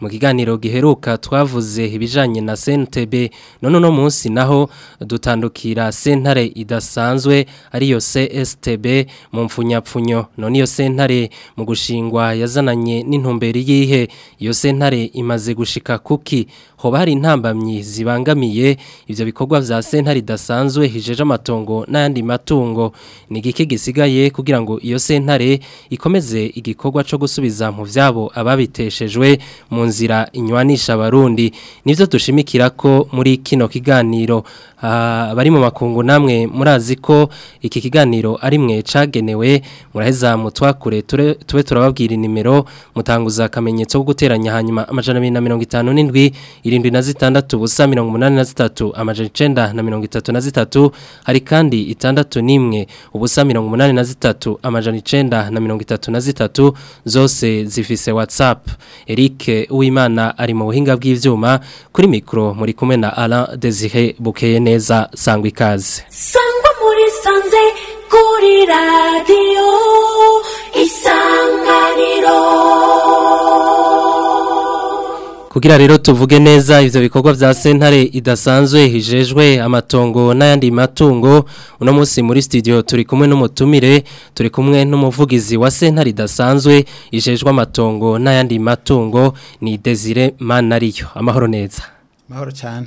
mu kiganiro giheruka twavuze ibijanye na CNTB none no munsi naho dutandukira sentare idasanzwe ariyo CSTB mu mfunyapfunyo noniyo iyo sentare mu gushingwa yazananye n'intumbero yihe yo Senare imaze gushika kuki hoba hari intambamyi zibangamiye ibyo bikorwa bya sentare idasanzwe hijeje amatongo nandi matungo ni igiki gisigaye kugira ngo iyo sentare ikomeze igikorwa cyo gusubiza mu byabo ababiteshejwe mu nzira inywanisha abarundi nibyo dushimikira ko muri kino kiganiro Ah, bari mu makungu namwe murazi ko iki kiganiro ari mwe cagenewe muraheza mutwakure tube turababwira inimero mutanguza akamenyetso ko guteranya hanyuma amajana abiri na mirongo itanu n'indwi irindwi na zitandatu ubusa mirongo umunani na zitatu amajana icenda na mirongo itatu na zitatu hari kandi itandatu n'imwe ubusa mirongo umunani na zitatu amajana icenda na mirongo itatu na zitatu zose zifise WhatsApp Eric uwimana ari mu buhinga bw'ivyuma kuri mikoro muri kumwe na Alain Desire Bukene neza sangwa ikaze sangwa muri sanze kuri radiyo isanganiro kugira rero tuvuge neza ibyo bikorwa bya sentare idasanzwe hijejwe amatongo n'ayandi matungo uno munsi muri studio turi kumwe n'umutumire turi kumwe n'umuvugizi wa sentare idasanzwe hijejwe amatongo n'ayandi matungo ni Desire Manariyo amahoro neza amahoro cyane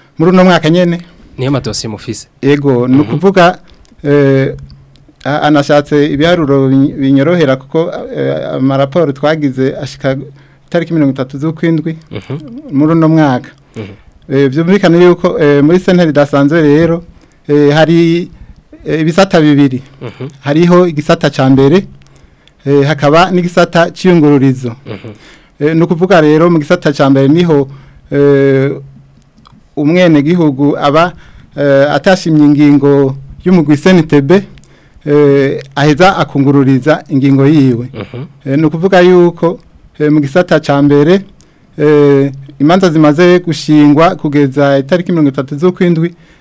muri uno mwaka nyine niyo madosiye mufise ego ni ukuvuga anashatse ibiharuro binyorohera kuko e, amaraporo twagize ashika itariki mirongo itatu z'ukwindwi mhm. muri uno mwaka mhm. e, byumvikana yuko e, muri sentare idasanzwe rero hari ibisata bibiri mhm. hariho igisata cya mbere hakaba n'igisata cy'iyungururizo ni ukuvuga rero mu gisata cya mbere niho umwene gihugu aba atashimye ingingo y'umugwi senitebe Eh, aheza akungururiza ingingo yiwe mhm. eh, ni ukuvuga yuko eh, mu gisata cya mbere imanza zimaze gushingwa kugeza itariki mirongo itatu z'ukwindwi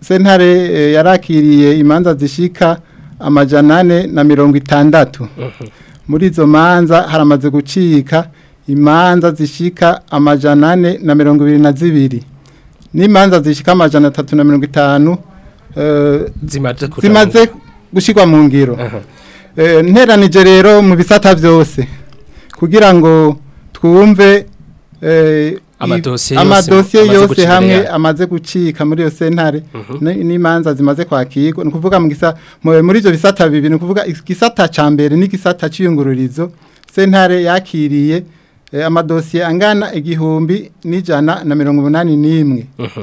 sentare yarakiriye imanza zishyika amajana ane na mirongo itandatu mhm. muri izo manza haramaze gucika imanza zishyika amajana ane na mirongo ibiri na zibiri n'imanza zishyika amajana atatu na mirongo itanu zimaze gushyirwa mu ngiro mhm. Eh, nteranije rero mu bisata byose kugira ngo twumve eh, amadosiye yose hamwe amaze gucika muri iyo sentare mhm. n'imanza zimaze kwakirwa ni ukuvuga muri ibyo bisata bibiri ni ukuvuga igisata cya mbere n'igisata cy'iyungururizo sentare yakiriye eh, amadosiye angana igihumbi n'ijana na mirongo inani n'imwe mhm.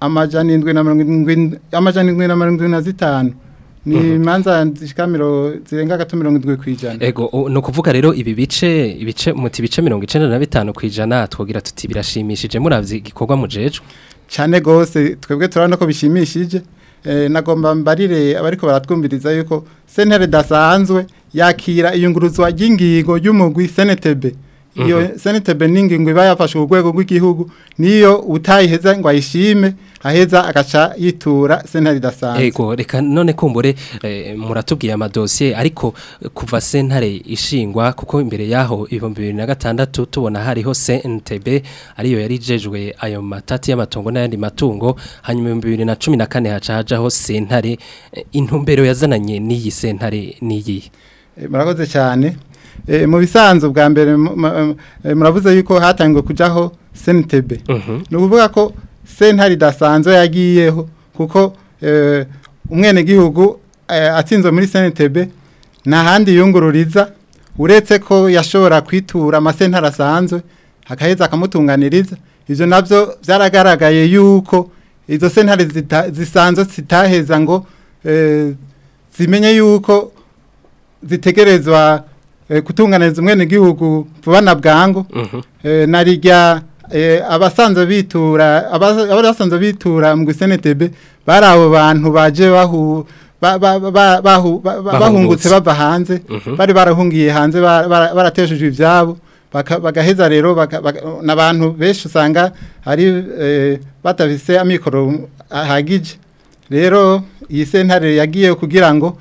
amajana indwi na mirongo irindwi na zitanu ni imanza zirenga gato mirongo irindwi ku ijana ego ni ukuvuga rero ibi bice ibice muti bice mirongo icyenda na bitanu ku ijana twogira tuti birashimishije murabye igikorwa mujejwe cyane rwose twebwe turabona ko bishimishije eh, nagomba mbarire abariko baratwumviriza yuko sentere dasanzwe yakira iyunguruzwa ry'ingingo y'umugwi senetebe iyo mhm. senetebe n'ingingo iba yafashe ku rwego rw'igihugu niyo utayiheza ngo ayishime aheza agaca yitura sentare idasanzwe yego reka none kumbure eh, muratubwiye amadosiye ariko kuva sentare ishingwa kuko imbere yaho ibihumbi na gatandatu tubona hariho sentebe ariyo yari ijejwe ayo matati y'amatungo n'ayandi matungo hanyuma ibihumbi bibiri na cumi na kane haca hajaho sentare eh, intumbero yazananye n'iyi sentare n'iyi eh, murakoze cyane mu bisanzu bwa mbere muravuze yuko hatangiwe kujyaho sentebe mhm. ni ukuvuga ko sentare idasanzwe yagiyeho kuko eh, umwenegihugu eh, atsinze muri senetebe nta yungururiza uretse ko yashobora kwitura amasentare asanzwe akaheza akamutunganiriza ibyo nabyo byaragaragaye yuko izo sentare zisanzwe zitaheza ngo eh, zimenye yuko zitegerezwa umwene umwenegihugu vuba na bwangu mhm. narijya Eh, abasanzwe bitura abari basanzwe bitura mu senetebe bari abo bantu baje bahu bahungutse bava hanze mhm. bari barahungiye hanze barateshejwe ibyabo bagaheza rero n'abantu benshi usanga ari eh, batafise amikoro ahagije rero iyi sentare yagiye kugira ngo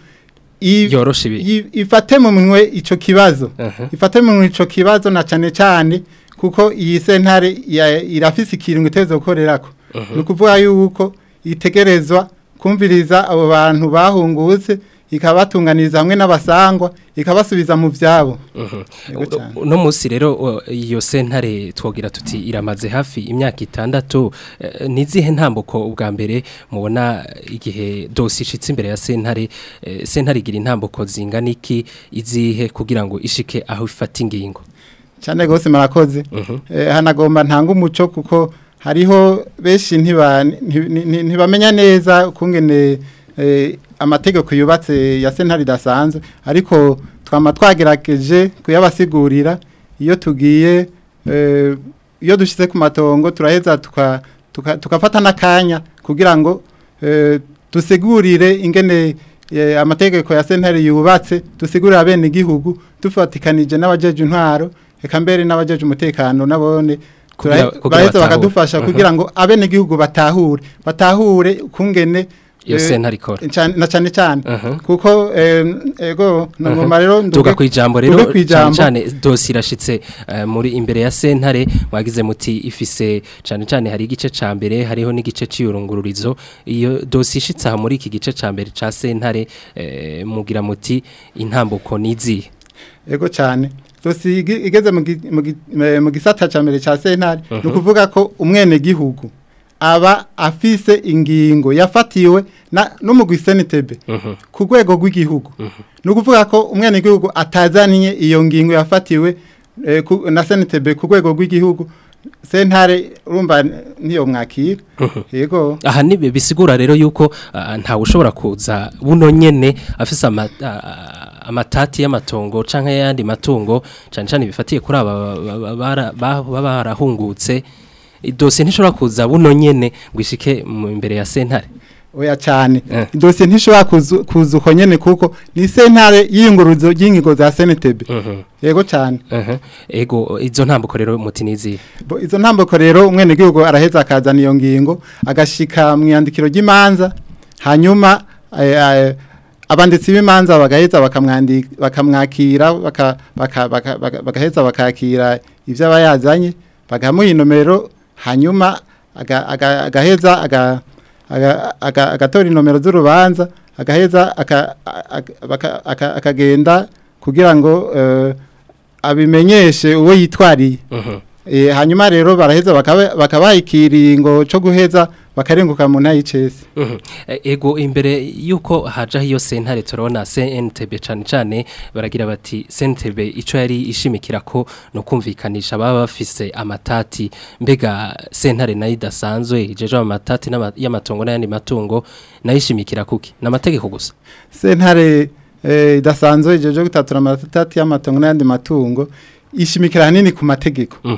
ifate mu minwe icyo kibazo ifate mu minwe icyo kibazo na cyane cyane kuko iyi sentare irafise ikintu itezo korerako ni yuko itegerezwa kumviriza abo bantu bahungutse ikabatunganiza hamwe n'abasangwa ikabasubiza mu byabo uno munsi rero iyo sentare twogira tuti iramaze hafi imyaka itandatu e, n’izihe ntambuko ubwa mbere mubona igihe dose ishitse imbere ya sentare e, sentare igira intambuko zingana iki izihe kugira ngo ishike aho ifata ingingo cyane rwose murakoze mhm. eh, hanagomba ntanga umuco kuko hariho benshi ntibamenya neza kungene eh, amategeko yubatse ya sentare idasanzwe ariko twaba twagerageje kuyabasigurira iyo tugiye eh, iyo dushyize ku matongo turaheza tukafata n'akanya kugira ngo dusigurire ingene amategeko ya sentare yubatse dusigurira bene igihugu dufatikanije n'abajeje intwaro reka mbere n'abajeje umutekano nabone baraheza bakadufasha kugira ngo abene gihugu batahure batahure kungene yo eh, sentare ikora na cyane cyane kuko ego ngoma rero nduga ku ijambo rero cyane cyane dosiye irashyitse eh, muri imbere ya sentare wagize muti ifise cyane cyane hari igice cya mbere hariho n'igice cy'iyurungururizo iyo dosiye ishyitse aha muri iki gice cya mbere cya sentare eh, mugira muti intambuko n'izihe ego cyane dosi igeze mu gisata cya mbere cya sentare ni uh-huh. ukuvuga ko umwene gihugu aba afise ingingo yafatiwe no mu uh-huh. ku rwego rw'igihugu uh-huh. ni ukuvuga ko umwene gihugu atazaniye iyo ngingo yafatiwe e, na senitebe ku rwego rw'igihugu sentare urumva niyo mwakira yego aha nibe bisigura rero yuko ntawe ushobora kuza buno nyene afise amatati y'amatongo canke yandi matungo cyane cyane bifatiye kuri aba barahungutse idose ntishobora kuza buno nyene gwishike imbere ya sentare oya cyane eh. idose ntishobora kuza uko nyene kuko ni sentare y'inguruzo y'ingigo za senetebe mhm. yego cyane yego izo ntambuko rero mutinizi izo ntambuko rero umwene gihugu araheza akazana iyo ngingo agashika mu yandikiro ry'imanza hanyuma eh, eh, abanditsi b'imanza bagaheza bakamwakira bagaheza bakakira ibyo abayazanye yazanye bagamuha hanyuma agaheza agatora inomero z'urubanza agaheza akagenda kugira ngo eh, abimenyeshe uwo yitwariye Eh, hanyuma rero baraheza bakabaha cyo guheza bakarenguka mu ntayi cese mhm. eh, ego imbere yuko haja iyo sentare turabona CNTB cyane cyane baragira bati CNTB icyo yari ishimikira ko no kumvikanisha baba bafise amatati mbega sentare nayo idasanzwe ijeje amatati y'amatungo n'ayandi matungo nayo ishimikira kuki n'amategeko gusa sentare eh, idasanzwe ijeje gutatura amatati y'amatungo n'ayandi matungo ishimikira hanini ku mategeko mm.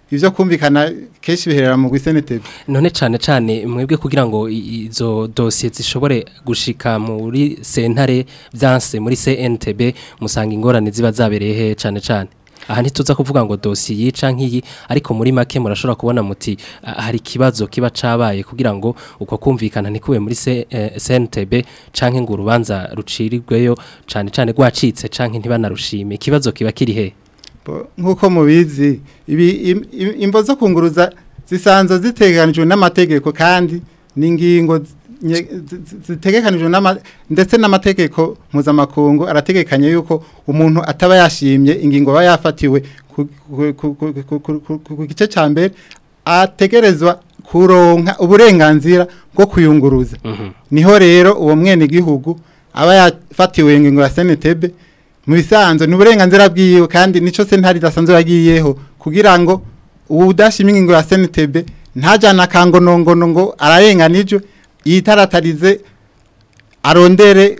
ibyo kumvikana kenshi biherera mu gusenetebe none cyane cyane mwebwe kugira ngo izo dosiye zishobore gushika muri sentare byanse muri CNTB musanga ingorane ziba zabereye he cyane cyane aha ntituza kuvuga ngo dosi yica nk'iyi ariko muri make murashobora kubona muti hari ikibazo kiba cabaye kugira ngo uko kumvikana ntikuwe muri e, CNTB canke ngo urubanza rucirirweyo cane cane rwacitse canke ntibanarushime ikibazo kiba kiri he nkuko mubizi ibi imvo zo kunguruza zisanzwe ziteganijwe n'amategeko kandi n'ingingo zitegekanijwe ndetse n'amategeko mpuzamakungu arategekanye yuko umuntu ataba yashimye ingingo aba yafatiwe ku gice cya mbere ategerezwa kuronka uburenganzira bwo kuyunguruza mhm. niho rero uwo mwene gihugu aba yafatiwe ingingo ya senetebe mu bisanzwe ni uburenganzira bwiwe kandi nicyo sentare idasanzwe yagiyeho kugira ngo udashimye ingingo ya senetebe ntajyana akangonongono ngo ararenganijwe yitaratarize arondere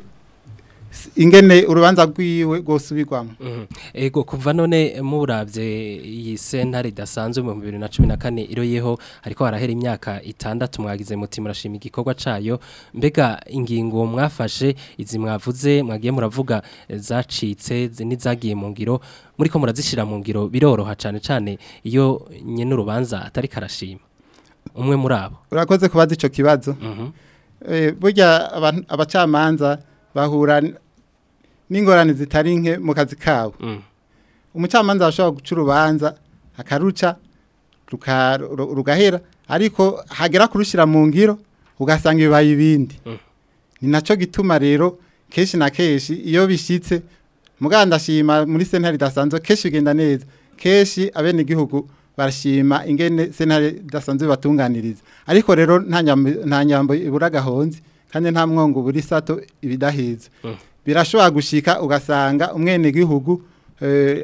ingene urubanza rwiwe rwosubirwamo mhm. ego kuva none murabye iyi sentare idasanzwe mu 2014 yeho ariko arahera imyaka itandatu mwagize mutima murashima igikorwa cayo mbega ingingo mwafashe izi mwavuze mwagiye muravuga eh, zacitse nizagiye mu ngiro muri muriko murazishira mu ngiro biroroha cyane cane iyo nyene urubanza atari karashima umwe muri abo urakoze kubaza icyo kibazo mhm. eh, burya abacamanza bahura n'ingorane zitari nke mu kazi kabo mm. umucamanza ashobora guca urubanza akaruca rugahera ariko hagera kurushyira mu ngiro ugasanga bibaye ibindi mm. ni nacyo gituma rero keshi na keshi iyo bishyitse muganda ashima muri sentare idasanzwe keshi ugenda neza keshi kenshi abenegihugu barashima ingene sentare dasanzwe batunganiriza ariko rero nta nyambo ibura kandi nta mwongo buri sato ibidahiza mm. birashobora gushika ugasanga umwenegihugu eh,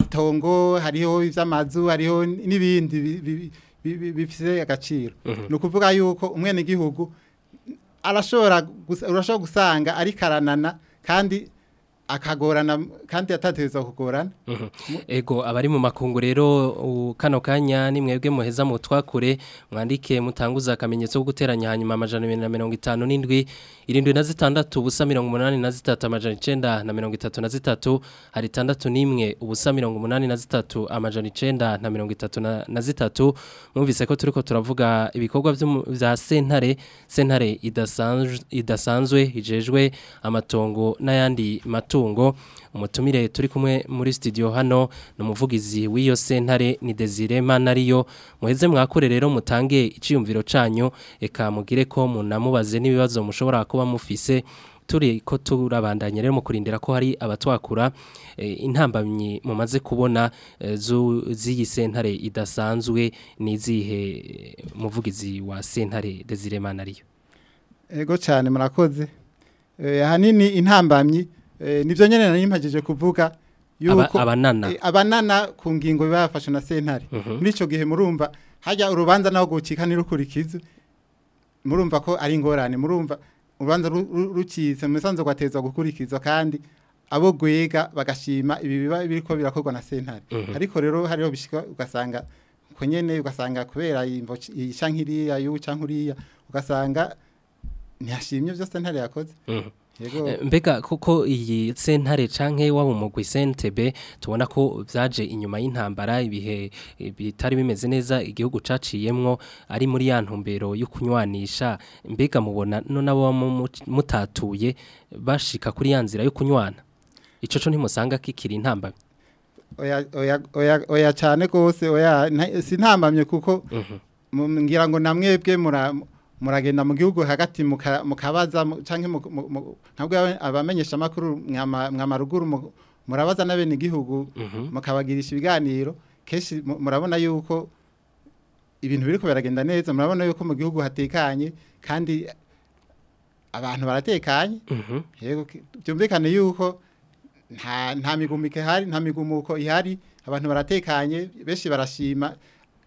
itongo hariho iby'amazu hariho n'ibindi bifite agaciro mm-hmm. ni ukuvuga yuko umwenegihugu arashobora gusanga ari karanana kandi akagorana kandi atategereza kugorana ego abari mu makungu rero kano kanya ni mwebwe muheza mu twakure mwandike mutanguza akamenyetso ko guteranya hanyuma amajana abiri na mirongo itanu n'indwi irindwi na zitandatu ubusa mirongo umunani na zitatu amajana icyenda na mirongo itatu na zitatu hari itandatu n'imwe ubusa mirongo umunani na zitatu amajana icyenda na mirongo itatu na zitatu mwumvise ko turi ko turavuga ibikorwa bya sentare sentare idasanzwe ijejwe amatongo n'ayandi matungo umutumire turi kumwe muri studio hano ni umuvugizi w'iyo sentare ni Desire Manariyo muheze mwakore rero mutange iciyumviro canyu eka mugire ko munamubaze n'ibibazo mushobora kuba mufise turi ko turabandanye rero mu kurindira ko hari abatwakura eh, intambamyi mumaze kubona eh, z'iyi sentare idasanzwe n'izihe muvugizi wa sentare Desire Manariyo ego cyane murakoze eh, ahanini intambamyi Eh, nibyo nyine nari mpagije kuvuga yuko abanana eh, abanana ku ngingo bibafashe na sentare mhm. muri gihe murumva hajya urubanza naho gucika ntirukurikize murumva ko ari ingorane murumva urubanza rukize musanze rwateza gukurikiza kandi abo gwega bagashima ibi biba biriko birakorwa na sentare mhm. ariko rero hariho bishika ugasanga konyene ugasanga kubera yishankiriya yuca nkuriya ugasanga ntiyashimye byose sentare yakoze mhm. Eh, mbega kuko iyi sentare canke waba umugwi sentebe tubona ko byaje inyuma y'intambara ibihe bitari bimeze neza igihugu caciyemwo ari muri ya ntumbero yo kunywanisha mbega mubona nabo mutatuye bashika kuri ya nzira yo kunywana icyo cyo ntimusanga kikiri intambamyi oya cyane rwose si intambamyi kuko mhm. ngira ngo na mwebwe mura muragenda mu gihugu hagati mukabaza cyangwa ntabwo abamenyesha amakuru mwamaruguru murabaza n'abene igihugu mhm. mukabagirisha ibiganiro kenshi murabona yuko ibintu biri kubaragenda neza murabona yuko mu gihugu hatekanye kandi abantu baratekanye mhm. byumvikane yuko nta migumuko ihari nta migumuko ihari abantu baratekanye benshi barashima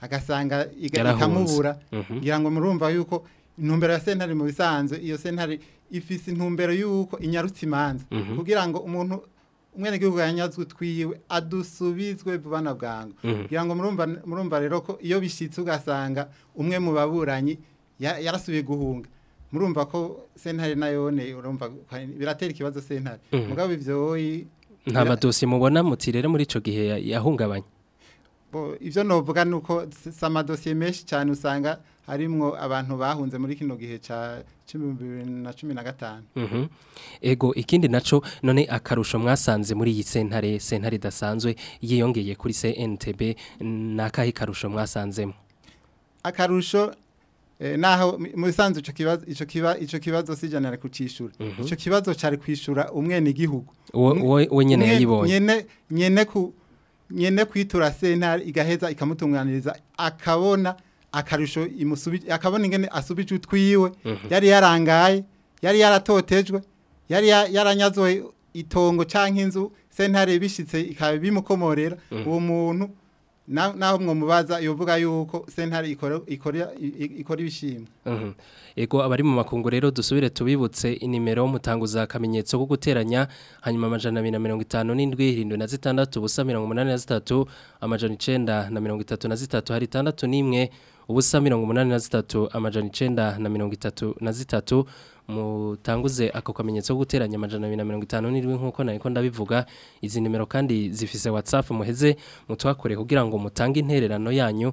agasanga ikamubura ngira ngo murumva yuko intumbero ya sentare mu bisanzwe iyo sentare ifise intumbero y'uko inyarutse imanza mhm. kugira ngo umuntu umwe umwenegihugu yanyazwe twiwe adusubizwe vuba na bwangu mhm. kugira ngo murumva rero ko iyo bishyitse ugasanga umwe mu baburanyi yarasubiye guhunga murumva ko sentare nayone urumva biratera ikibazo sentare mhm. Mugabe ibyoyi nta madosiye mubona muti rero muri icyo gihe yahungabanye ibyo navuga ni uko si amadosiye menshi cyane usanga harimwo abantu bahunze muri kino gihe ca 2015 mhm ego ikindi naco none akarusho mwasanze muri iyi sentare sentare dasanzwe yiyongeye kuri CNTB nakahe karusho mwasanzemo akarusho eh, naho musanzu ico kibazo ico kiba ico kibazo sijanira kucishura mhm. ico kibazo cari kwishura umwene igihugu we nyene yayibonye nyene nyene ku nyene kwitura sentare igaheza ikamutunganiriza akabona akarusho imusubije akabona ingene asubije utwiwe yari yarangaye yari yaratotejwe yari yaranyazwe itongo cyangwa inzu sentare bishyitse ikaba bimukomorera mm-hmm. uwo muntu naho mubaza yovuga yuko sentare ikora ibishimwe yego mm-hmm. abari mu makungu rero dusubire tubibutse inimero mutanguza akamenyetso ko guteranya hanyuma amajana abiri na mirongo itanu n'indwi irindwi na zitandatu ubusa mirongo umunani na zitatu amajana icyenda na mirongo itatu na zitatu hari itandatu n'imwe ubusa mirongo umunani na zitatu amajana icyenda na mirongo itatu na zitatu mutanguze ako kamenyetso ko guteranya amajana abiri na mirongo itanu n'irindwi nk'uko nari ko ndabivuga izi nimero kandi zifise WhatsApp muheze mutwakore kugira ngo mutange intererano yanyu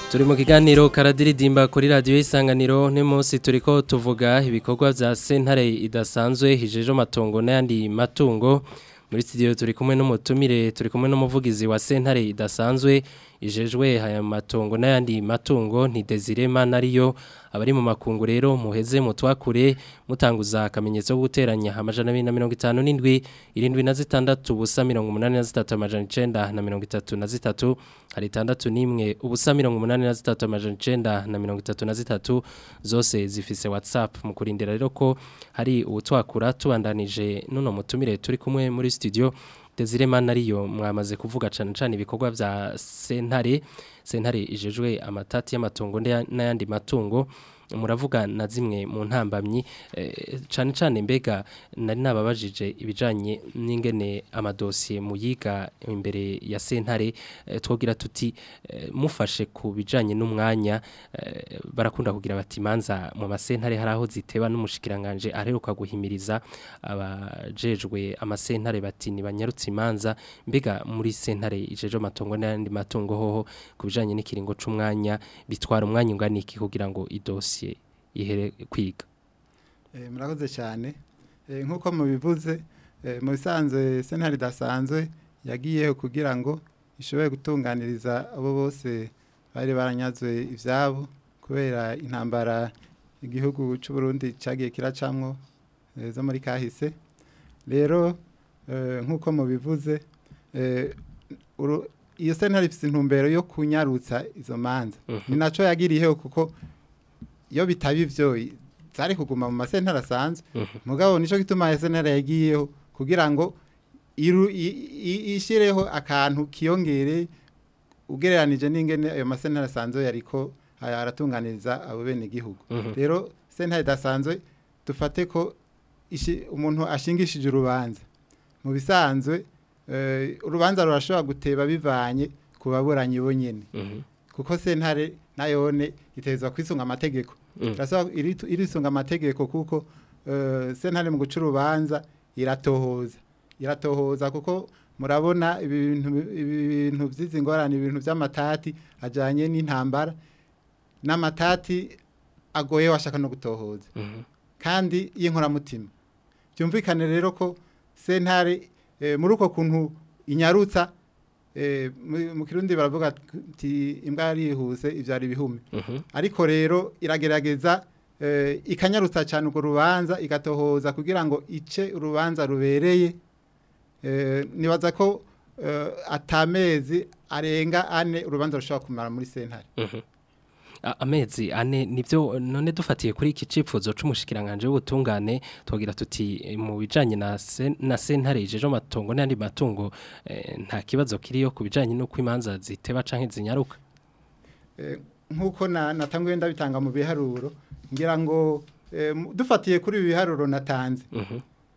turi mu kiganiro karadiridimba kuri Radio isanganiro munsi turi ko tuvuga ibikorwa bya sentare idasanzwe hijeje matongo n'ayandi matungo muri studio turi kumwe n'umutumire turi kumwe n'umuvugizi wa sentare idasanzwe ijejwe aya matongo n'ayandi matungo ntidezirema nariyo abari mu makungu rero muheze mutwakure mutanguza akamenyetso ko guteranya amajana abiri na mirongo itanu n'indwi irindwi na zitandatu ubusa mirongo umunani na zitatu amajana icenda na mirongo itatu na zitatu hari itandatu n'imwe ubusa mirongo umunani na zitatu amajana icenda na mirongo itatu na zitatu zose zifise whatsapp mu kurindira rero ko hari uwutwakura tubandanije none mutumire turi kumwe muri studio Desire Manariyo mwamaze kuvuga cyane cyane ibikorwa bya sentare sentare ijejwe amatati y'amatungo n'ayandi matungo muravuga na zimwe mu ntambamyi eh, cyane cyane mbega nari nababajije ibijyanye n'ingene amadosiye muyiga imbere ya sentare eh, twabwira tuti eh, mufashe ku bijyanye n'umwanya barakunda kugira bati imanza mu masentare hari aho ziteba n'umushikiranganje aheruka guhimiriza abajejwe amasentare bati ntibanyarutse imanza mbega muri sentare ijejo matongo n'ayandi matungo hoho ku bijyanye n'ikiringo cy'umwanya bitwara umwanya ungana iki kugira ngo idosiye dosiye ihere kwiga eh, murakoze cyane eh, nk'uko mubivuze eh, mu bisanzwe sentare idasanzwe yagiyeho kugira ngo ishobore gutunganiriza abo bose bari baranyazwe ibyabo kubera intambara igihugu cy'u Burundi cyagiye kiracamwo zo muri kahise rero nk'uko mubivuze iyo sentare ifite intumbero yo kunyarutsa izo manza mhm. ni nacyo yagiriyeho kuko iyo bitaba ibyo zari kuguma mu masentara asanzwe mhm. mugabo nicyo gituma sentara yagiyeho kugira ngo ishyireho akantu kiyongere ugereranije n'ingene ayo masentara asanzwe yariko aratunganiriza abo bene igihugu mhm. rero sentare idasanzwe dufate ko umuntu ashingishije urubanza mu bisanzwe eh, urubanza rurashobora guteba bivanye ku baburanyi bo nyine mhm. kuko sentare nayone itezwa kwisunga amategeko gasaba mm. irisunga amategeko kuko eh, sentare mu guca urubanza iratohoza iratohoza kuko murabona ibintu by'izi ngorane ibintu by'amatati ajyanye n'intambara n'amatati agoye washaka no gutohoza mm-hmm. kandi y'inkoramutima byumvikane rero ko sentare eh, muri uko kuntu inyarutsa Eh, mu kirundi baravuga ati imbwa yarihuse ibyari ibihume mhm. ariko rero iragerageza eh, ikanyarutsa cyane urwo rubanza igatohoza kugira ngo ice urubanza rubereye eh, nibaza ko atamezi arenga ane urubanza rushobora kumara muri sentare mhm. amezi ane nibyo none dufatiye kuri iki cyifuzo cy'umushikiranganje w'ubutungane tugira tuti mu bijyanye na se na sentare ijeje amatungo n'andi matungo eh, nta kibazo kiri yo bijyanye n'uko imanza ziteba cyangwa zinyaruka eh, nk'uko natanguye ndabitanga mu biharuro ngira ngo eh, dufatiye kuri ibi biharuro natanze mhm.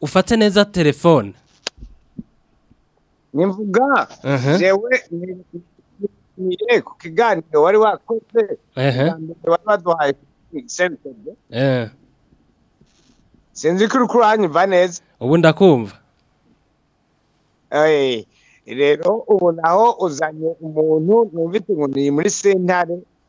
ufate neza telefone nimvuga uh-huh. jewe niye eh, ku kiganiro wari wakoze uh-huh. wari waduhaye sentebe eh. sinzi ko uri kuranyumva neza ubu ndakumva rero ubona aho uzanye umuntu numvise umuntu uri muri sentare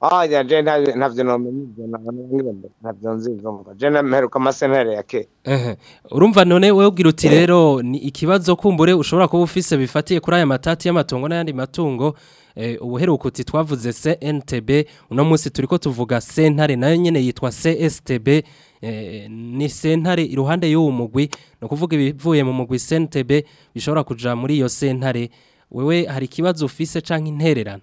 Ah, ya je ntavyo nomenye ivyo ntavyo nzivumva je namperuka amasentare ya ke urumva none wewe ugira uti rero ni ikibazo kumbure ushobora kuba ufise bifatiye kuri aya matati y'amatongo n'ayandi matungo ubuheruka uti twavuze CNTB uno munsi turiko tuvuga sentare nayo nyene yitwa CSTB ni sentare iruhande y'uwo mugwi no kuvuga ibivuye mu mugwi CNTB bishobora kuja muri iyo sentare wewe hari ikibazo ufise canke intererano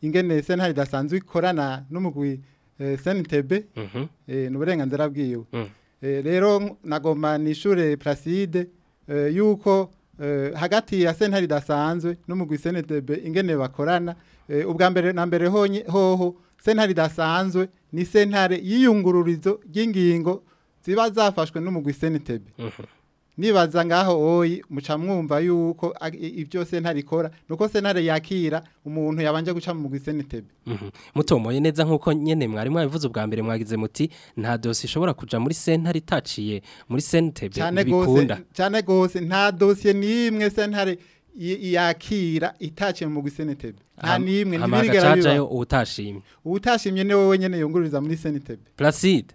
ingene sentare idasanzwe ikorana n'umugwi Eh, senitebe mhm. eh, ni uburenganzira bwiwe mm. eh, rero nagoma ni ishure yuko hagati ya sentare idasanzwe n'umugwi senetebe ingene bakorana ubwa mbere na mbere hoho sentare idasanzwe ni sentare y'iyungururizo ry'ingingo ziba zafashwe n'umugwi senetebe mhm. nibaza ngaho oyi muca yuko ibyo sentare ikora nuko sentare yakira umuntu yabanje guca mu gisenitebe mhm. mutomoye neza nkuko nyene mwari mwabivuze ubwa mbere mwagize muti nta dosi ishobora kuja muri sentare itaciye muri senitebe bikunda cyane gose nta dossier nimwe sentare yakira itaciye mu gisenitebe nta nimwe ntibirigera biba utashimye utashimye ni wowe nyene yongururiza muri senitebe placide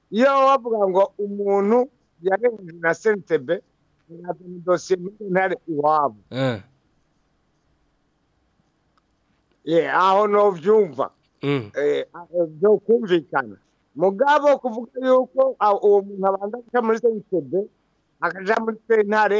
iyo wavuga ngo umuntu yarengeje na senitebe ntabwo ni dosiye ntare iwabo eh. yeah aho ntubyumva mm. eh, eh, byo kumvikana mugabo kuvuga yuko ah, uwo muntu abanza guca muri sentebe akaja muri sentare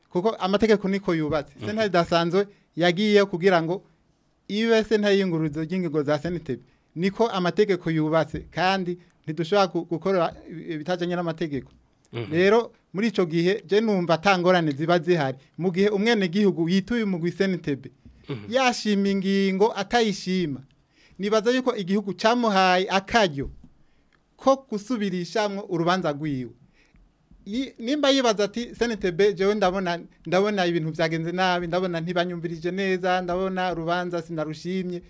kuko amategeko niko yubatse mm. sentare idasanzwe yagiye kugira ngo ibe sentare y'inguruzo ry'ingingo za senetebe niko amategeko yubatse kandi ntidushobora gukora ibitajyanye n'amategeko mm-hmm. rero muri icyo gihe je numva atangorane ziba zihari mu gihe umwenegihugu yituye mu gisenetebe Mm-hmm. yashima ingingo atayishima nibaza yuko igihugu cyamuhaye akaryo ko gusubirishamwo urubanza rwiwe nimba yibaza ati senetebe jewe ndabona ndabona ibintu byagenze nabi ndabona ntibanyumvirije neza ndabona urubanza sinarushimye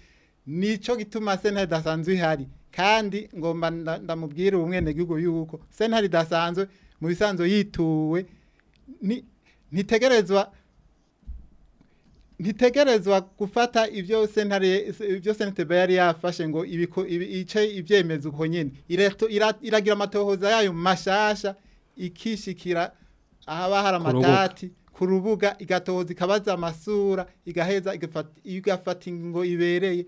nicyo gituma sentare idasanzwe ihari kandi ngomba ndamubwira ubumwenegihugu yuko sentare idasanzwe mu bisanzwe yituwe ntitegerezwa ntitegerezwa gufata ibyo sentare ibyo sentebe yari yafashe ngo ibiko ice ibyemezo uko nyene iragira amatohoza yayo mashasha ikishikira ahaba hari amatati ku rubuga igatohoza ikabaza amasura igaheza igafata ingo ibereye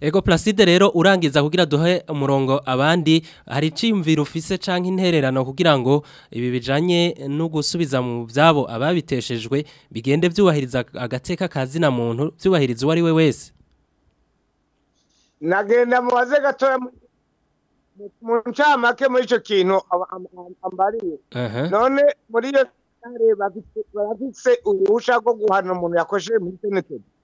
ego pulaside rero urangiza kugira duhe umurongo abandi hari icyiyumviro ufise cyangwa intererano kugira ngo ibi bijanye no gusubiza mu byabo ababiteshejwe bigende byubahiriza agateka kazina muntu byubahiriza uwo ari we wese nagenda mu baze gatoya mu ncamake muri icyo kintu ambariye none muri iyo bafite uruhushya rwo guhana umuntu yakoresheje muri seneteri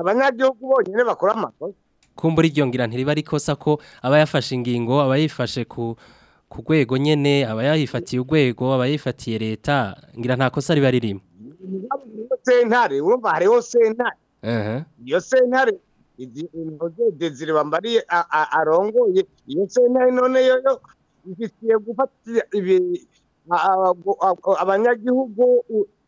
abanyagihugu bonyine bakora amakosa kumbura iryo ntiriba rikosa ko aba yafashe ingingo abayifashe ku ku rwego nyine aba yayifatiye urwego aba yifatiye leta ngira nta kosa riba ririmo sentare urumva hariho sentare iyo sentare dezire bambariye arongoye iyo sentare none yo ifitiye gufata abanyagihugu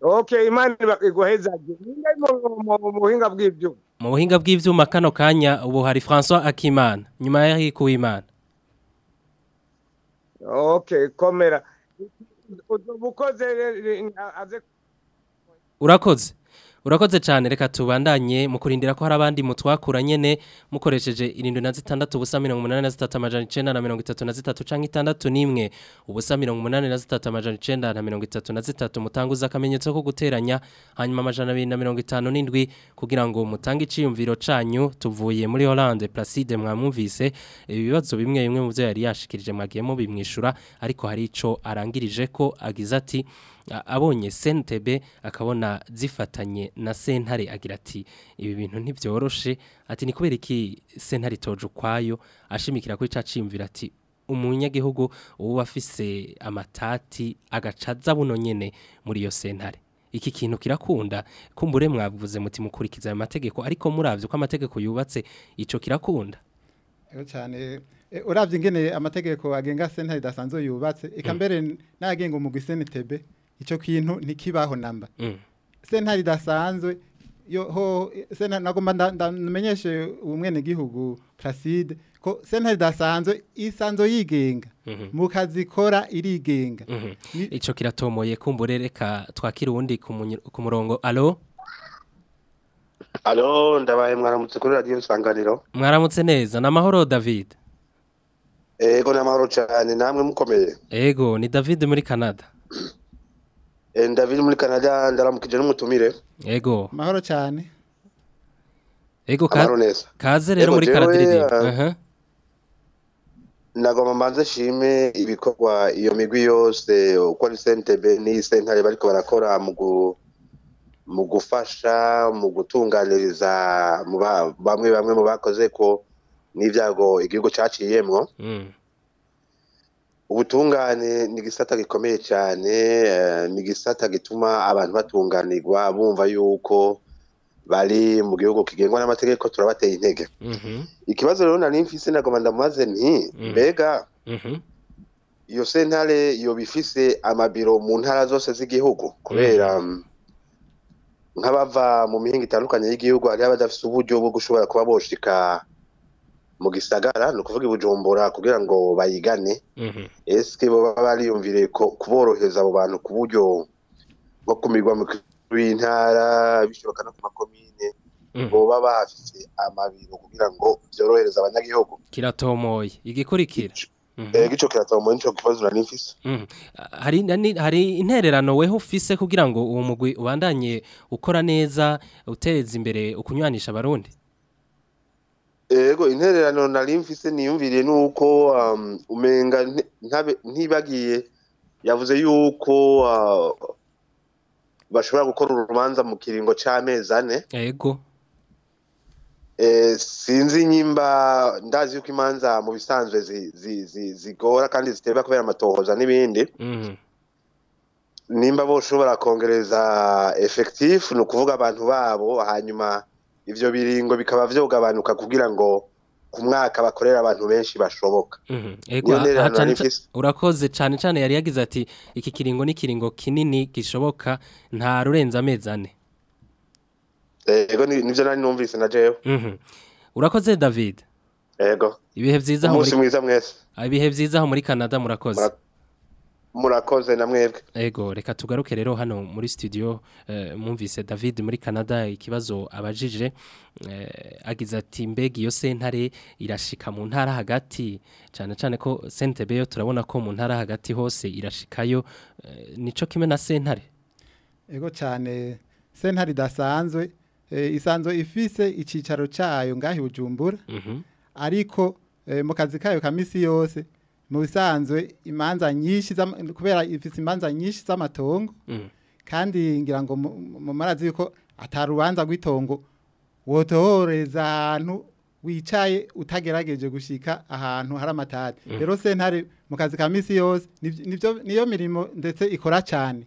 ok imana iguhezagire mu buhinga bw'ibyuma mu buhinga bw'ibyuma kano kanya ubu hari francois akimana nyuma y'aho ikuwimana ok komera eh, eh, urakoze urakoze cyane reka tubandanye mu kurindira ko hari abandi mutwakura nyene mukoresheje irindwi na zitandatu ubusa mirongo na amajana icenda mirongo itatu na canke itandatu n'imwe ubusa mirongo na zitatu amajana icenda na mirongo itatu na zitatu mutanguza akamenyetso ko guteranya hanyuma amajana abiri na mirongo itanu n'indwi kugira ngo mutange iciyumviro canyu tuvuye muri Hollande Placide mwamwumvise ibibazo bimwe bimwe mu byo yari yashikirije mwagiyemo bimwishura ariko hari ico arangirije ko agize ati abonye sentebe akabona zifatanye na sentare agira ati ibi bintu ntibyoroshe ati “Nikubera iki sentare itoje kwayo ashimikira kuri cacimvira ati umunyagihugu uba afise amatati agacaza buno nyene muri yo sentare iki kintu kirakunda kumbure mwavuze muti mukurikiza ayo mategeko ariko muravye ko amategeko yubatse ico kirakunda cyane urabye ingene amategeko agenga sentare idasanzwe yubatse eka mm. mbere n'agenga umugwi senetebe icyo kintu ntikibaho namba mm. sentare idasanzwe yoho nagomba ndamenyeshe umwenegihugu placide ko sentare idasanzwe isanzo yigenga mm-hmm. mu kazi ikora irigenga mm-hmm. icyo kiratomoye kumbure reka twakira uwundi ku murongo alo alo ndabaye mwaramutse kuri radiyo isanganiro mwaramutse neza ni amahoro david ego ni amahoro cyane namwe mukomeye ego ni david muri canada Eh, david muri canada ndaramukije n'umutumire yego mahoro cyane yego kaze rero muri kanada eh, nagomba mbanze nshime ibikorwa iyo migwi yose uko ari sentebe n'iyi sentare bariko barakora mu gufasha mu gutunganiriza bamwe bamwe mu bakoze ko n'ibyago igihugu cyaciyemwo mm. ubutungane ni igisata gikomeye cyane eh, ni igisata gituma abantu batunganirwa bumva yuko bari mu gihugu kigengwa n'amategeko turabateye intege mhm. ikibazo rero nari mfise nagomba ndamubaze nti mhm. mbega mhm. iyo sentare yoba ifise amabiro mu ntara zose z'igihugu kubera mm, nk'abava mu mihinga itandukanye y'igihugu hariho abadafite uburyo bwo gushobora kuba boshika mu gisagara ni ukuvuga i kugira ngo bayigane mhm. ese baba bariyumvire kuborohereza abo bantu ku buryo bwo ku mu mikuru y'intara bishoboka no ku makomine mhm. baba bahafite amabiro kugira ngo byorohereze abanyagihugu kiratomoye igikurikira igice mhm. eh, kiratomoye nicyo kibazo na n'imfise hari intererano weho ufise kugira ngo uwo mugwi ubandanye ukora neza uteza imbere ukunywanisha abarundi yego intererano nari mfise niyumviriye nuko um, umenga ntibagiye yavuze yuko uh, bashobora gukora urubanza mu kiringo cy'amezi ane yego eh, sinzi nyimba ndazi yuko imanza mu bisanzwe zigora kandi ziteba kubera amatohoza n'ibindi mhm. nimba boshobora kongereza efekitifu ni ukuvuga abantu babo hanyuma ivyo biringo bikaba vyogabanuka kugira ngo ku mwaka bakorera abantu benshi bashoboka mhm. urakoze cyane cyane yari yagize ati iki kiringo ni kiringo kinini gishoboka nta rurenza amezi ane yego nibyo nari numvise na jewe mhm. urakoze david yego ibihe byiza aho muri muri canada murakoze murakoze na mwebwe ego reka tugaruke rero hano muri studio eh, mwumvise david muri canada ikibazo abajije eh, agize ati mbega iyo sentare irashika mu ntara hagati cyane cyane ko sentebe yo turabona ko mu ntara hagati hose irashikayo eh, nico kimwe na sentare ego cyane sentare idasanzwe isanzwe ifise icyicaro cyayo ngaho bujumbura mhm. ariko mu kazi kayo ka yose mu bisanzwe imanza nyinshi kubera ifite imanza nyinshi z'amatongo mm. kandi ngira ngo mu marazi yuko atarubanza urubanza rw'itongo wotoreza ahantu wicaye utagerageje gushika ahantu hari amatari mm. rero sentare mu kazi ka minsi yose niyo mirimo ndetse ikora cyane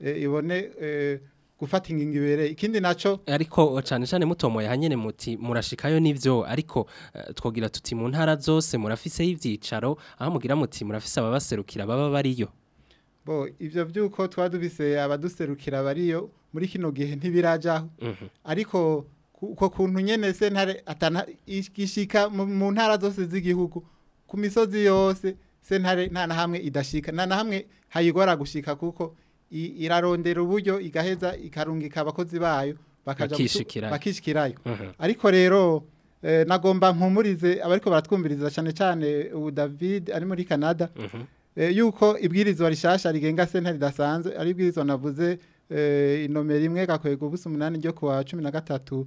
eh, ibone eh, gufata ingingo ibereye ikindi nacyo ariko cyane cyane mutomoye hanyine muti murashikayo n'ibyo ariko eh, twogira tuti mu ntara zose murafise y'ibyicaro aho mugira muti murafise ababaserukira baba bariyo bo ibyo by'uko twadubise dubise abaduserukira bariyo muri kino gihe ntibirajyaho mhm. ariko uko kuntu nyene sentare atana mu ntara zose z'igihugu ku misozi yose sentare nta na hamwe idashika nta na hamwe hayigora gushika kuko irarondera uburyo igaheza ikarungika abakozi bayo bakishikirayo mhm. ariko rero e, nagomba nkumurize abariko baratwumviriza cyane cyane ubu david ari muri canada mhm. e, yuko ibwirizwa rishasha rigenga sentare ridasanzwe ari ibwirizwa navuze e, inomero imwe gakwega ubusa umunani ryo kuwa cumi na gatatu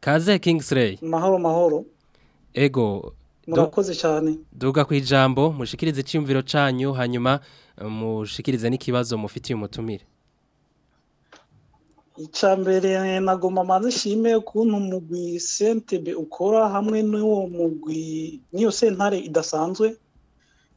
kaze kingisireye mahoro mahoro ego murakoze cyane duga ku ijambo mushikirize icyumviro cyanyu hanyuma mushikirize n'ikibazo mufitiye umutumire icya mbere nagomba amaze ishime ukuntu umugwi sentebe ukora hamwe n'uwo mugwi n'iyo sentare idasanzwe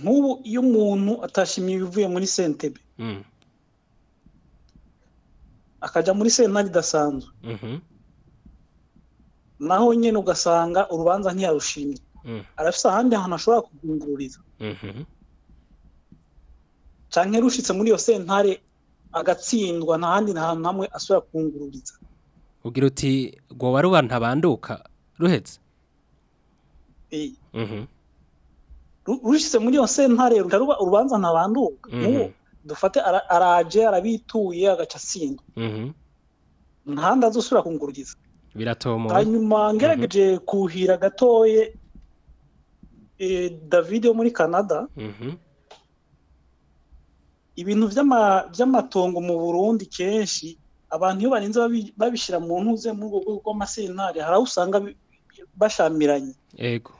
nk'ubu iyo umuntu atashimiye ibivuye muri sentebe mm. akajya muri Senari idasanzwe mm-hmm. naho nyine ugasanga urubanza ntiyarushimye mm. arafite ahandi hantu ashobora kugunguriza mm-hmm. cyangwa rushitse muri iyo sentare agatsindwa nta handi hantu hamwe asubira kungururiza ubwira uti ngo waruba ntabanduka ruhetse rushyize muri iyo sentare urubanza ntabanduka mhm. dufate araje arabituye agaca asinda mhm. umuhanda aza usubira kungururiza hanyuma mhm. ngerageje kuhira gatoye e, david wo muri canada ibintu by'amatongo mu burundi kenshi abantu iyo barinze babishyira mu ntuze muri ubwo bwoko bw'amasentare hari aho usanga bashyamiranye yego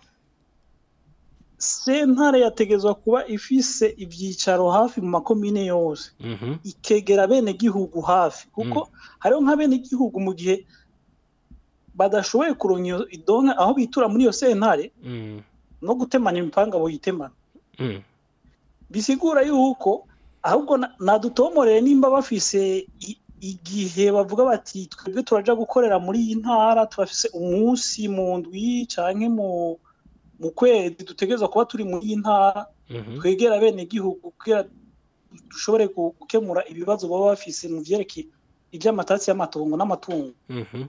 sentare yategezwa kuba ifise ibyicaro hafi mu makomine yose mhm. ikegera bene gihugu hafi kuko mm. hariho nka bene gihugu mu gihe badashoboye kuronya idonka aho bitura muri iyo sentare mm. no gutemana imipanga buyitemana mm. bisigura yuko ahubwo nadutomoreye nimba bafise igihe bavuga bati twebwe turajya gukorera muri iyi ntara turafise umunsi mu ndwi cyangwa mu mu kwezi dutegereza kuba turi muri iyi ntara mhm. twegera abenegihugu kugira dushobore gukemura ibibazo baba bafise mu byerekeye iby'amatatsi y'amatongo n'amatungo mhm.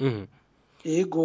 Mhm. yego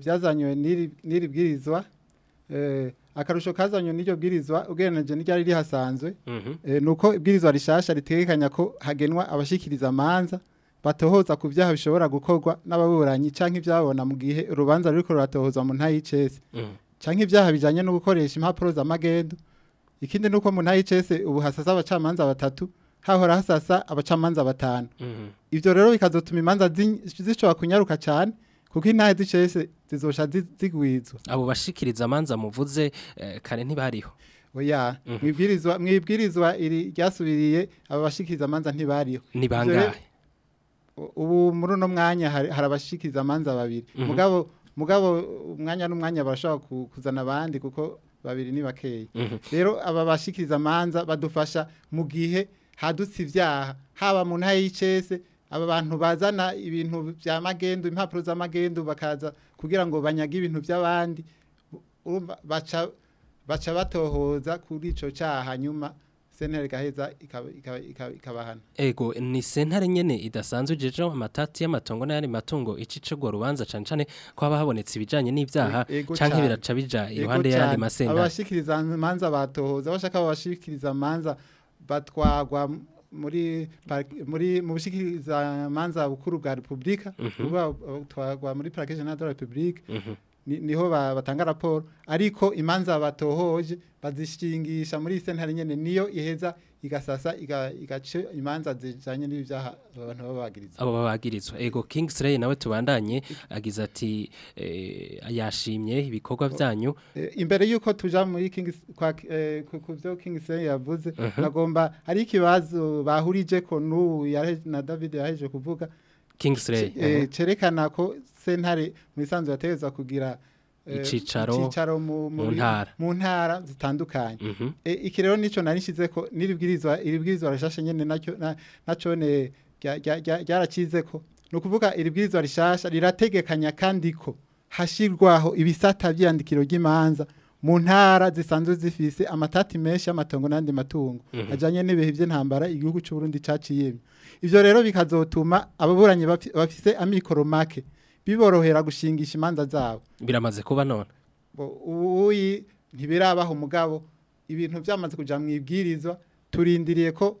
byazanywe n'iri bwirizwa Eh, akarusho kazanywe n'iryo bwirizwa ugereranije n'iryari rihasanzwe mm-hmm. eh, ni uko ibwirizwa rishasha ritegekanya ko hagenwa abashyikiriza amanza batohoza ku byaha bishobora gukorwa n'ababuranyi cyangwa ibyabona mu gihe urubanza ruri ruratohoza mu nta mm-hmm. cyangwa ibyaha bijyanye no gukoresha impapuro z'amagendo ikindi ni uko mu nta ubu hasasa abacamanza batatu hahora hasasa abacamanza batanu mm-hmm. ibyo rero bikazatuma imanza zishobora kunyaruka cyane kuko inaha dicese zizosha zigwizo abo bashikiriza amanza muvuze eh, kare ntibariho oya mhm. mwibwirizwa mwibwirizwa iri ryasubiriye abo bashikiriza amanza ntibariho nibangahe ubu muri uno mwanya hari amanza babiri mhm. mugabo mugabo umwanya n'umwanya barashobora kuzana abandi kuko babiri ni bakeya mhm. rero aba bashikiriza amanza badufasha mu gihe hadutse ibyaha haba mu ntara y'icese aba bantu bazana ibintu bya magendu impapuro z'amagendu bakaza kugira ngo banyage ibintu by'abandi baca batohoza kuri icyo cyaha nyuma sentare gaheza ikabahana ego ni sentare nyene idasanzwe jeje amatati y'amatongo n'ayandi matungo icicegwa rubanza cyane cyane ko haba habonetse ibijanye n'ivyaha canke biraca bija iruhande y'ayandi masentare abashikiriza manza batohoza bashaka babashikiriza manza batwagwa muri muri mu za manza bukuru bwa Repubulika ruba twagwa muri parake general de la niho batanga raporo ariko imanza batohoje bazishingisha muri sentare nyene niyo iheza igasasa igace imanza zijanye n'ibyaha abantu babagiriza abo babagirizwa ego King nawe tubandanye agize ati ayashimye eh, ibikorwa byanyu eh, imbere yuko tuja muri King kwa eh, kuvyo King yavuze nagomba hari ikibazo bahurije ko nu na David yaheje kuvuga cyerekana eh, uh-huh. ko sentare eh, mu isanzu yateza kugira icyicaro mu ntara zitandukanye mm-hmm. eh, iki rero nicyo narishize ko n'iribwirizwa iribwirizwa rishasha nyine nacyo ryarakize ko ni ukuvuga iribwirizwa rishasha rirategekanya kandi ko hashyirwaho ibisata by'iyandikiro by’imanza mu ntara zisanzwe zifise amatati menshi y'amatongo n'andi matungo mhm. ajyanye n'ibihe by'intambara igihugu cy'u Burundi caciyemye ibyo rero bikazotuma ababuranyi bafise amikoro make biborohera gushingisha imanza zabo biramaze kuba none ubu ntibirabaho umugabo ibintu byamaze kujya mu ibwirizwa turindiriye ko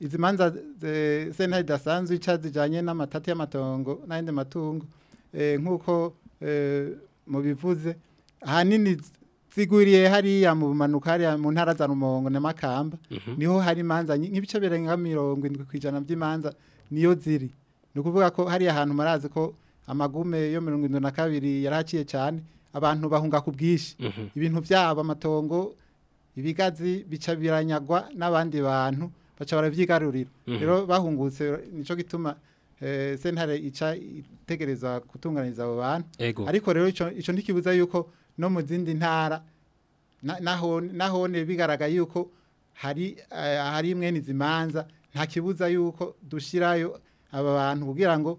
izi manza sentare idasanzwe ica zijyanye n'amatati y'amatongo n'ayandi matungo nk'uko Eh, mu bivuze ahanini ziguriye hariya mu bumanuka hariya mu ntara za rumongo na makamba mhm. niho hari imanza nk'ibice birenga mirongo irindwi ku ijana by'imanza niyo ziri ni ukuvuga ko hariya ahantu marazi ko amagume yo mirongo irindwi na kabiri yarahaciye cyane abantu bahunga ku bwinshi mhm. ibintu byabo amatongo ibigazi bica biranyagwa n'abandi bantu baca barabyigarurira mhm. rero bahungutse nicyo gituma Eh, sentare ica itegereza gutunganiriza abo bantu ariko rero icyo ntikibuza yuko no mu zindi ntara naho bigaragara yuko hari eh, hari imwe ntizimanza nta kibuza yuko dushyirayo aba bantu kugira ngo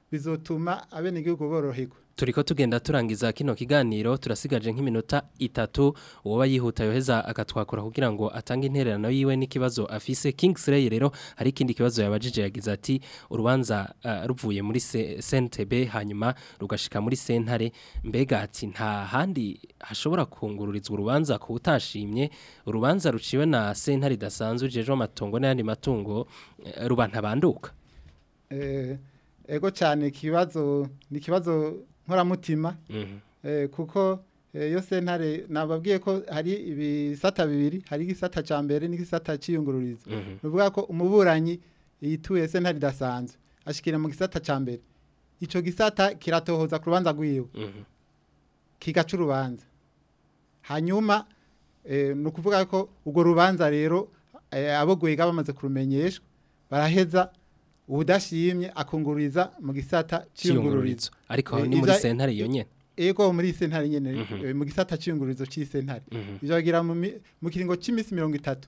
bizotuma abenegihugu boroherwa turiko tugenda turangiza kino kiganiro turasigaje nk'iminota itatu uwoba yihuta yoheza akatwakura kugira ngo atange intererano yiwe n'ikibazo afise Kingsley rero hari ikindi kibazo yabajije yagize ati urubanza uh, ruvuye muri CNTB hanyuma rugashika muri sentare mbega ati nta handi hashobora kungururizwa urubanza ku utashimye urubanza ruciwe na sentare idasanzwe jeje amatongo n'ayandi matungo e, ruba ntabanduka eh ego cyane kibazo ni ikibazo nkoramutima mhm. eh, kuko iyo eh, sentare nababwiye ko hari ibisata bibiri hari igisata cya mbere n'igisata cy'iyungururizo ni mhm. ko umuburanyi yituye sentare idasanzwe ashyikira mu gisata cya mbere icyo gisata kiratohoza ku rubanza rw'iwe mhm. kigaca urubanza hanyuma eh, ni ukuvuga ko urwo rubanza rero abo guhiga bamaze kurumenyeshwa baraheza ubudashimye akungururiza mu gisata cy'iyungururizo ariko eh, ni muri sentare iyo nyene ego muri sentare nyene eh, mhm. mu gisata cy'iyungururizo cy'isentare mhm. ivyo agira mu kiringo cy'iminsi mirongo itatu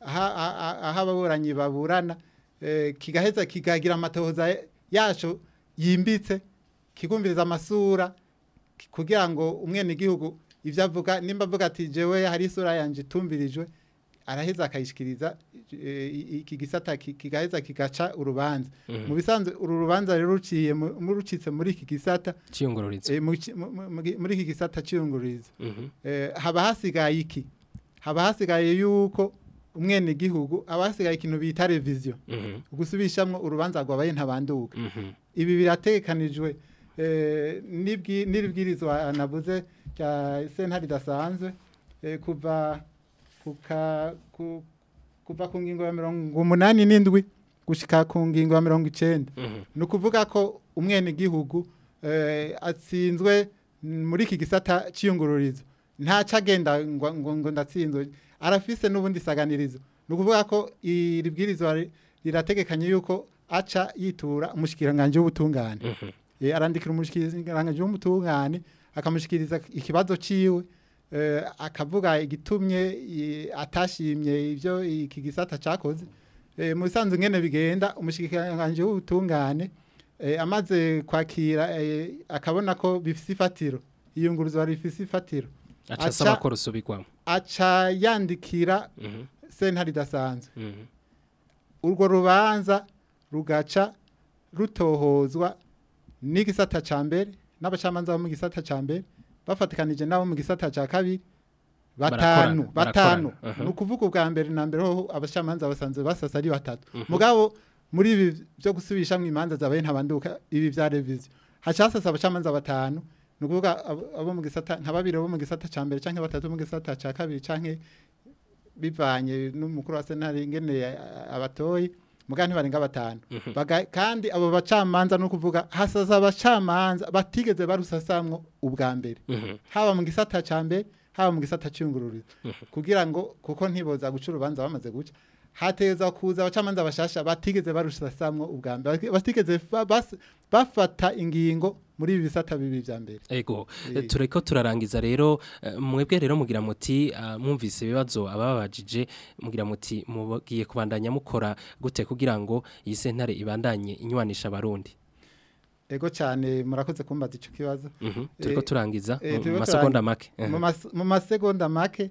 aho ababuranyi baburana e, kigaheza kigagira amatohoza yacu yimbitse kigumviriza amasura kugira ngo umwenegihugu ibyo avuga nimba avuga ati jewe hari isura yanjye itumvirijwe araheza akayishikiriza Eh, iki gisata kigaheza kigaca urubanza mm-hmm. mu bisanzwe uru rubanza rero ruciye rucitse muri iki gisata eh, muri iki gisata cyiyungururiza mm-hmm. eh, haba hasigaye iki haba hasigaye yuko umwene gihugu abasigaye ikintu bita reviziyo gusubishamwo mm-hmm. urubanza rwabaye ntabanduka ibi biratekanijwe n'ibwirizwa navuze rya sentare ridasanzwe kuva ku kuva ku ngingo ya mirongo umunani n'indwi gushyika ku ngingo ya mirongo icyenda mhm. ni ukuvuga ko umwenegihugu eh, atsinzwe muri iki gisata cy'iyungururizo ntacyo agenda ngo ndatsinzwe arafise n'ubundi saganirizo ni ukuvuga ko iri bwirizwa rirategekanye yuko aca yitura umushyikiranganje w'ubutungane mhm. eh, arandikira umushyikiranganje w'ubutungane akamushyikiriza ikibazo cyiwe akavuga igitumye atashimye ibyo iki gisata cyakoze mu bisanzwe ngene bigenda umushyikiranganje w'ubutungane amaze kwakira akabona ko bifite ifatiro iyunguruzwa rifite ifatiro aca aca yandikira sentare idasanzwe urwo rubanza rugaca rutohozwa n'igisata cya mbere n'abacamanza bo mu gisata cya mbere bafatikanije n'abo mu gisata cya kabiri batanu batanu ni ukuvuga ubwa mbere na mbere abacamanza basanzwe basasa ari batatu mugabo muri ibi byo gusubisha mu imanza zabaye ntabanduka ibi bya reviziyo hacasasa abacamanza batanu ni ukuvuga abo mu gisata nka babiri bo mu gisata cya mbere cyangwa batatu mu gisata cya kabiri cyangwa bivanye n'umukuru wa senari ngeneye abatoye muga ntibarenga batanu mhm. kandi abo bacamanza no kuvuga hasaza abacamanza batigeze barusasamwo ubwa mbere mhm. haba mu gisata cya mbere haba mu gisata cy'ingururizo mhm. kugira ngo kuko ntiboza guca urubanza bamaze guca hateza kuza abacamanza bashasha batigeze barusasamwo ubwa batigeze bafata ingingo muri ibi bisata bibi bya mbere ego tureko turarangiza rero eh, mwebwe rero mugira muti ah, mwumvise ibibazo ababajije mugira muti mugiye kubandanya mukora gute kugira ngo iyi sentare ibandanye inywanisha abarundi ego cyane murakoze kumbaza icyo kibazo mhm. eh, tureko turangiza eh, mu masegonda make mu masegonda make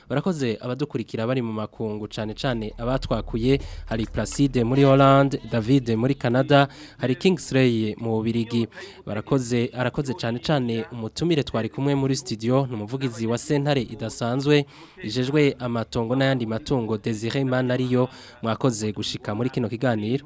barakoze abadukurikira bari mu makungu cyane cyane abatwakuye hari Placide muri Holland David muri Canada hari Kingsley mu Bubiligi barakoze arakoze cyane cyane umutumire twari kumwe muri studio numuvugizi wa sentare idasanzwe ijejwe amatongo n'ayandi matungo Desire Imana ariyo mwakoze gushika muri kino kiganiro